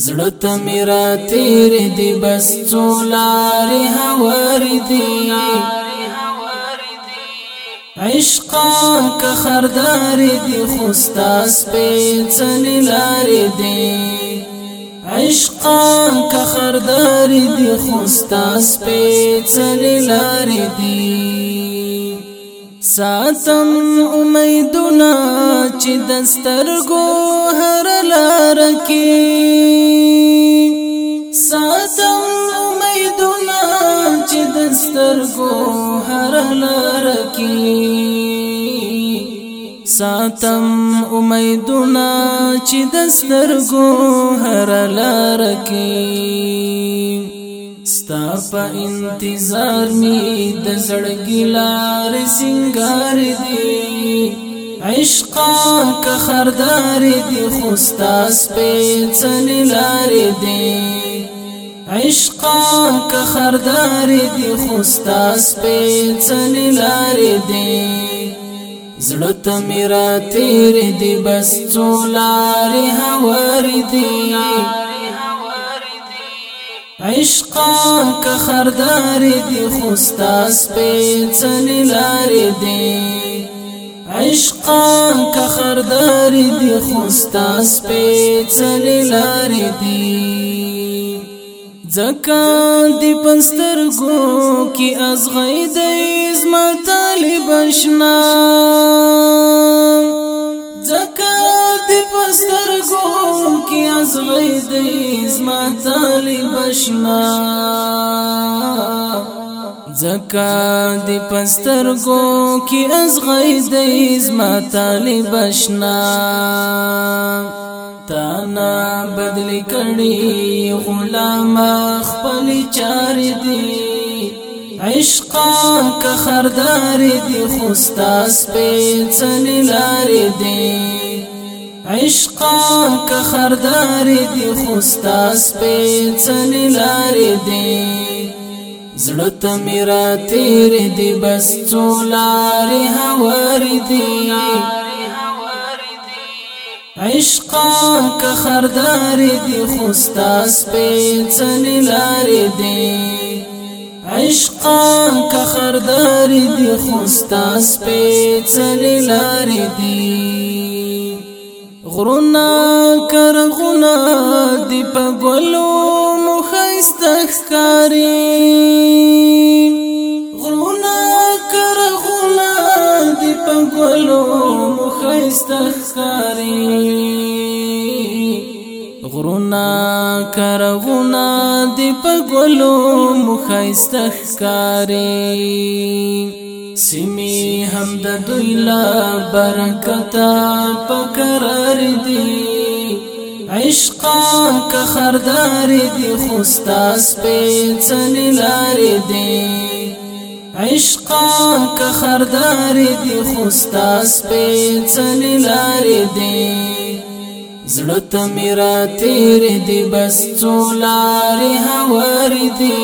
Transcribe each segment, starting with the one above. زړه ته میرا تیر دی بس څولار هوار دی عشق کا خردار دی خوستا سپېڅل لار دی عشق کا خردار دی خوستا سپېڅل لار دی ساتم امیدونه چې دسترګو هر لار کې ساتم امیدونه چې دسترګو هر لار کې ساتم امیدونه چې دسترګو هر لار کې ستا په انتظار می د زړګی لار سنگار دی عشق کا خردار دی خو ستا سپېڅلې لار دی عشق کا خردار دی خو ستا سپېڅلې لار دی زړه ته میرا تیر دی بس څولار هوار دی عشقا که خردار دی خوستا سپیڅلی لار دی عشقا که خردار دی خوستا سپیڅلی لار دی زکان دی پنستر گو کی از غیدی زما طالب شنا پسترګو کې ازغې دې زما طالب شنا زکا دې پسترګو کې ازغې دې زما طالب شنا تانا بدل کړي غلام خپل چار دې عشق کا خردار دې خوستا سپېڅلې لار دې عشقا که خرداری دی خوستا سپیچلی لاری دی زړت میرا تیر دی بس چولاری هواری دی عشقا که خرداری دی خوستا سپیچلی لاری دی عشقا که خرداری دی خوستا سپیچلی لاری دی غرونا کرغونا دی په ګلو مخایستخکاری غرونا کرغونا دی په ګلو مخایستخکاری غرونا کرغونا دی په ګلو مخایستخکاری سیمی هم د دوی لا برکتا پکرار دی عشق کا خردار دی خوستا سپیڅل لار دی عشق کا خردار دی خوستا سپیڅل لار دی زړه ته میرا تیر دی بس څولار هوار دی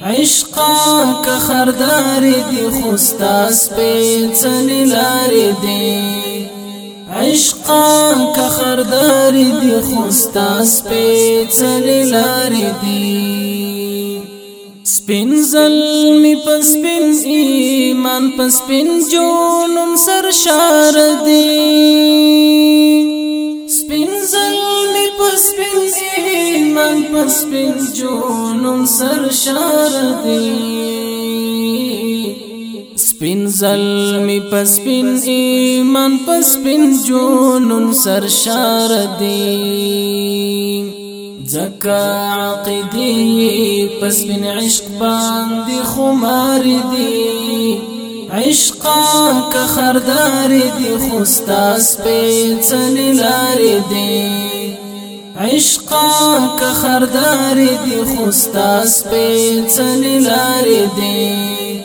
عشقا که خرداری دی خوستا سپیچلی لاری دی عشقا که خرداری دی خوستا سپیچلی لاری دی سپین ظلمی پسپین ایمان پسپین جونم سر شار دی سپین ایمان پر سپین جونم سر شاردی سپین ظلمی پر سپین ایمان پر سپین جونم سر شاردی زکا عقیدی پس بن عشق باندی خمار دی عشقا که خردار دی خوستا سپیت سلیلار دی عشقا که خرداری دی خوستا سپیچلی لاری دی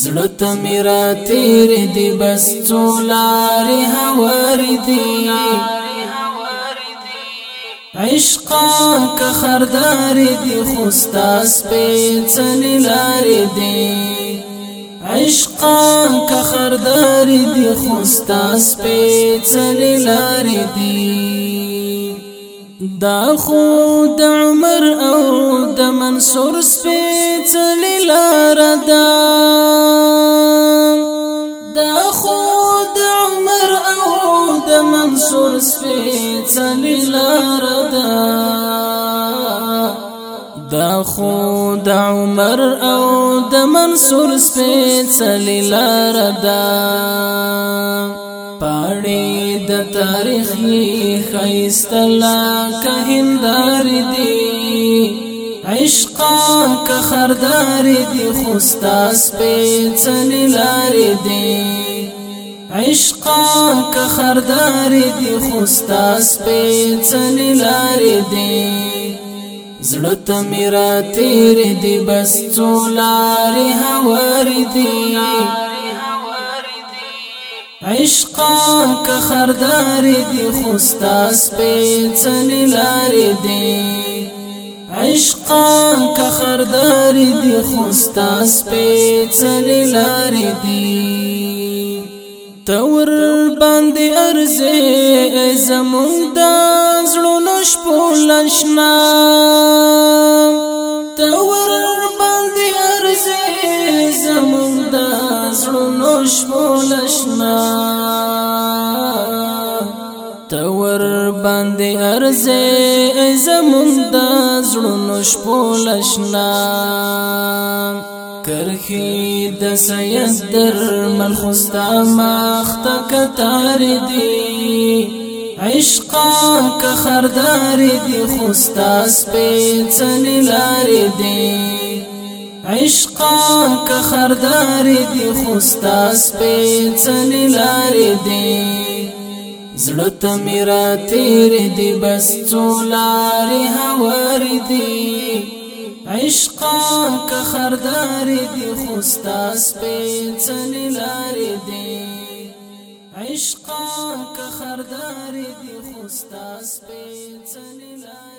زړت میرا تیر دی بس څولار هوار دی عشقا که خردار دی خوستا سپیچلی لار دی عشقا که خردار دی خوستا سپیچلی لار دی دا خود عمر او د منصور سپېڅلې لار ده دا خود عمر او د منصور سپېڅلې لار ده دا خود عمر او د منصور سپېڅلې لار ده پاړې تاریخی خیستلا که هندار دی عشقا که خردار دی خوستا سپیچلی لار دی عشقا که خردار دی خوستا سپیچلی لار دی زړه ته میرا تیر دی بس څولار هوار دی عشقا که خرداری دی خوستا سپیچلی لاری دی عشقا که خرداری دی خوستا سپیچلی لاری دی تور باندې ارزه زمون د زړونو شپولنشنا تور غمونو شپو لشنا تور باندې ارزه زمون د زړونو شپو لشنا کرخی د سید در من خوستا مخت کتار دی عشقا که خردار دی خوستا سپیڅلی لار دی عشقا که خردار دی خوستا سپیڅلې لارې دی زړه ته میرا تیر دی بس څولارې هوارې دی عشقا که خردار دی خوستا سپیڅلې لارې دی عشقا که خردار دی خوستا سپیڅلې لارې